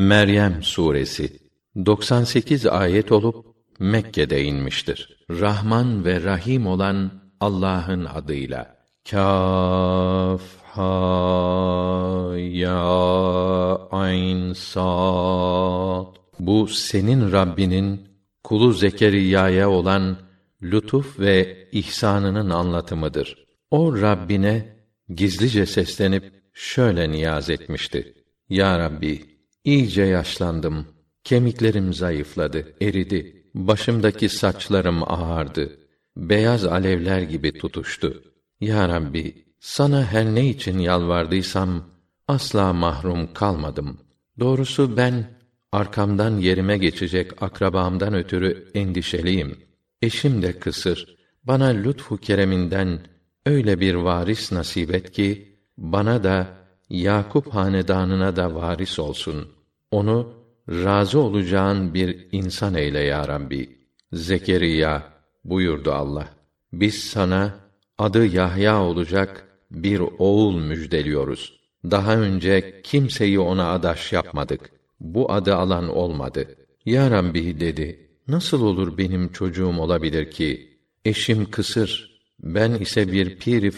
Meryem suresi 98 ayet olup Mekke'de inmiştir. Rahman ve Rahim olan Allah'ın adıyla. Kaf ha ya ayn sad. Bu senin Rabbinin kulu Zekeriya'ya olan lütuf ve ihsanının anlatımıdır. O Rabbine gizlice seslenip şöyle niyaz etmişti. Ya Rabbi, iyice yaşlandım. Kemiklerim zayıfladı, eridi. Başımdaki saçlarım ağardı. Beyaz alevler gibi tutuştu. Ya Rabbi, sana her ne için yalvardıysam asla mahrum kalmadım. Doğrusu ben arkamdan yerime geçecek akrabamdan ötürü endişeliyim. Eşim de kısır. Bana lütfu kereminden öyle bir varis nasip et ki bana da Yakup hanedanına da varis olsun. Onu razı olacağın bir insan eyle ya Rabbi. Zekeriya buyurdu Allah. Biz sana adı Yahya olacak bir oğul müjdeliyoruz. Daha önce kimseyi ona adaş yapmadık. Bu adı alan olmadı. Ya Rabbi dedi. Nasıl olur benim çocuğum olabilir ki? Eşim kısır, ben ise bir pir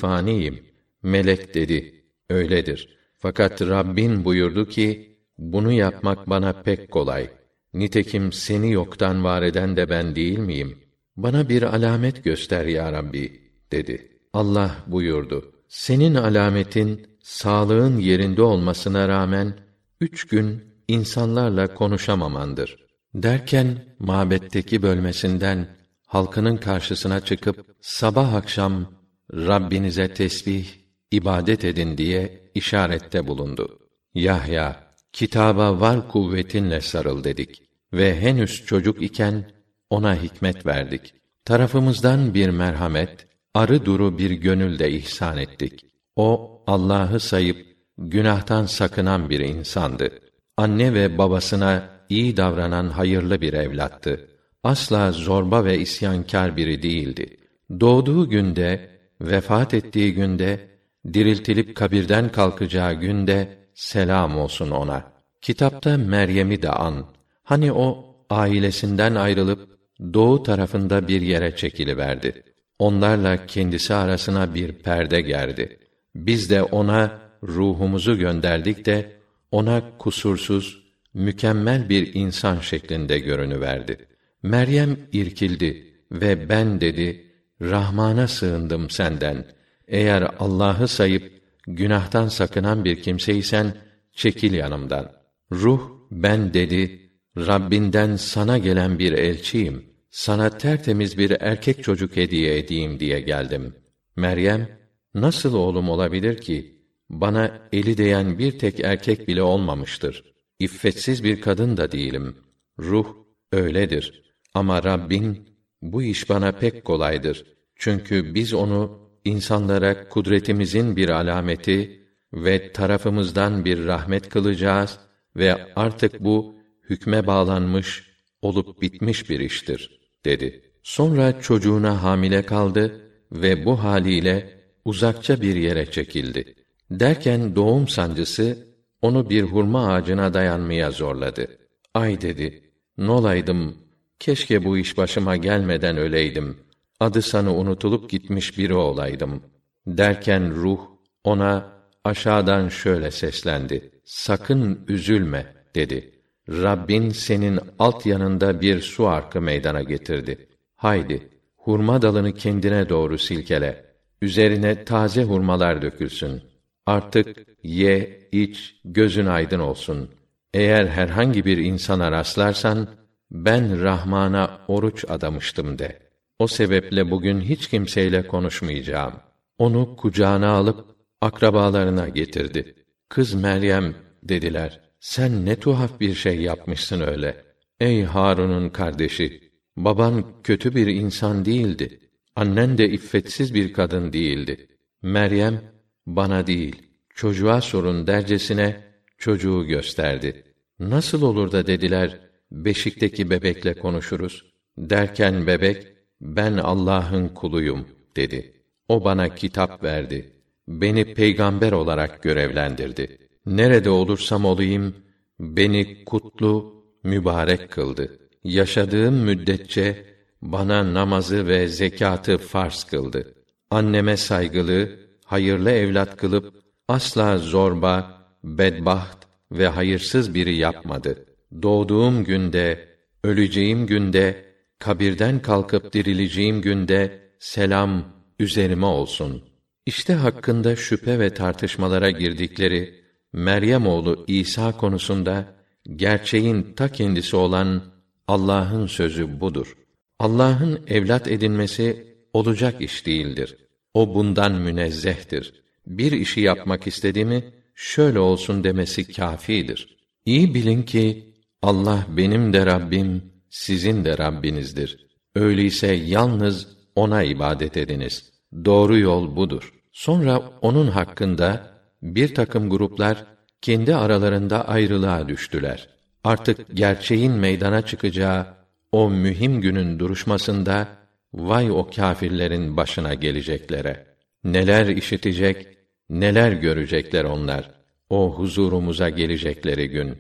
Melek dedi. Öyledir. Fakat Rabbin buyurdu ki, bunu yapmak bana pek kolay. Nitekim seni yoktan var eden de ben değil miyim? Bana bir alamet göster ya Rabbi, dedi. Allah buyurdu. Senin alametin, sağlığın yerinde olmasına rağmen, üç gün insanlarla konuşamamandır. Derken, mabetteki bölmesinden, halkının karşısına çıkıp, sabah akşam, Rabbinize tesbih, ibadet edin diye işarette bulundu. Yahya, kitaba var kuvvetinle sarıl dedik ve henüz çocuk iken ona hikmet verdik. Tarafımızdan bir merhamet, arı duru bir gönül de ihsan ettik. O Allah'ı sayıp günahtan sakınan bir insandı. Anne ve babasına iyi davranan hayırlı bir evlattı. Asla zorba ve isyankar biri değildi. Doğduğu günde, vefat ettiği günde, diriltilip kabirden kalkacağı günde selam olsun ona. Kitapta Meryem'i de an. Hani o ailesinden ayrılıp doğu tarafında bir yere çekiliverdi. Onlarla kendisi arasına bir perde gerdi. Biz de ona ruhumuzu gönderdik de ona kusursuz, mükemmel bir insan şeklinde görünüverdi. Meryem irkildi ve ben dedi, Rahman'a sığındım senden. Eğer Allah'ı sayıp günahtan sakınan bir kimseysen çekil yanımdan. Ruh ben dedi, Rabbinden sana gelen bir elçiyim. Sana tertemiz bir erkek çocuk hediye edeyim diye geldim. Meryem, nasıl oğlum olabilir ki? Bana eli değen bir tek erkek bile olmamıştır. İffetsiz bir kadın da değilim. Ruh öyledir. Ama Rabbin bu iş bana pek kolaydır. Çünkü biz onu insanlara kudretimizin bir alameti ve tarafımızdan bir rahmet kılacağız ve artık bu hükme bağlanmış olup bitmiş bir iştir dedi. Sonra çocuğuna hamile kaldı ve bu haliyle uzakça bir yere çekildi. Derken doğum sancısı onu bir hurma ağacına dayanmaya zorladı. Ay dedi, nolaydım, keşke bu iş başıma gelmeden öleydim. Adı sanı unutulup gitmiş biri olaydım. Derken ruh ona aşağıdan şöyle seslendi. Sakın üzülme dedi. Rabbin senin alt yanında bir su arkı meydana getirdi. Haydi, hurma dalını kendine doğru silkele. Üzerine taze hurmalar dökülsün. Artık ye, iç, gözün aydın olsun. Eğer herhangi bir insana rastlarsan, ben Rahman'a oruç adamıştım de. O sebeple bugün hiç kimseyle konuşmayacağım. Onu kucağına alıp akrabalarına getirdi. Kız Meryem dediler. Sen ne tuhaf bir şey yapmışsın öyle. Ey Harun'un kardeşi, baban kötü bir insan değildi. Annen de iffetsiz bir kadın değildi. Meryem bana değil, çocuğa sorun dercesine çocuğu gösterdi. Nasıl olur da dediler, beşikteki bebekle konuşuruz. Derken bebek, ben Allah'ın kuluyum dedi. O bana kitap verdi. Beni peygamber olarak görevlendirdi. Nerede olursam olayım, beni kutlu, mübarek kıldı. Yaşadığım müddetçe bana namazı ve zekatı farz kıldı. Anneme saygılı, hayırlı evlat kılıp asla zorba, bedbaht ve hayırsız biri yapmadı. Doğduğum günde, öleceğim günde, kabirden kalkıp dirileceğim günde selam üzerime olsun. İşte hakkında şüphe ve tartışmalara girdikleri Meryem oğlu İsa konusunda gerçeğin ta kendisi olan Allah'ın sözü budur. Allah'ın evlat edinmesi olacak iş değildir. O bundan münezzehtir. Bir işi yapmak istedi mi şöyle olsun demesi kâfidir. İyi bilin ki Allah benim de Rabbim, sizin de Rabbinizdir. Öyleyse yalnız ona ibadet ediniz. Doğru yol budur. Sonra onun hakkında bir takım gruplar kendi aralarında ayrılığa düştüler. Artık gerçeğin meydana çıkacağı o mühim günün duruşmasında vay o kâfirlerin başına geleceklere. Neler işitecek, neler görecekler onlar o huzurumuza gelecekleri gün.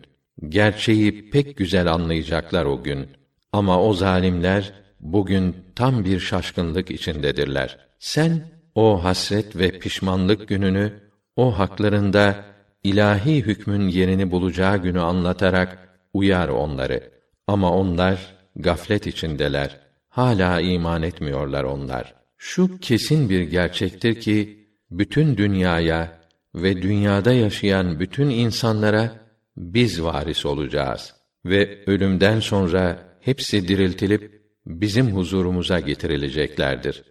Gerçeği pek güzel anlayacaklar o gün. Ama o zalimler bugün tam bir şaşkınlık içindedirler. Sen o hasret ve pişmanlık gününü o haklarında ilahi hükmün yerini bulacağı günü anlatarak uyar onları. Ama onlar gaflet içindeler. Hala iman etmiyorlar onlar. Şu kesin bir gerçektir ki bütün dünyaya ve dünyada yaşayan bütün insanlara biz varis olacağız ve ölümden sonra hepsi diriltilip bizim huzurumuza getirileceklerdir.